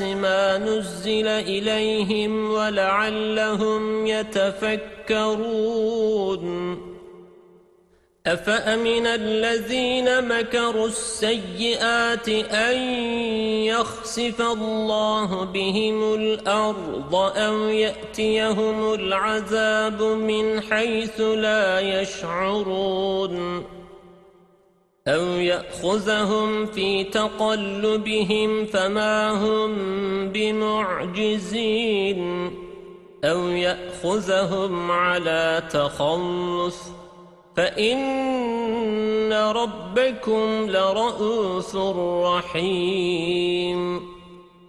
ما نزل إليهم ولعلهم يتفكرون. أفأمن الذين مكروا السيئات أن يخسف الله بهم الأرض أو يأتيهم العذاب من حيث لا يشعرون؟ يأخذهم في تقلبهم فما هم بمعجزين أو يأخذهم على تخلص فإن ربكم لرؤوس رحيم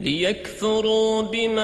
ليكفروا بما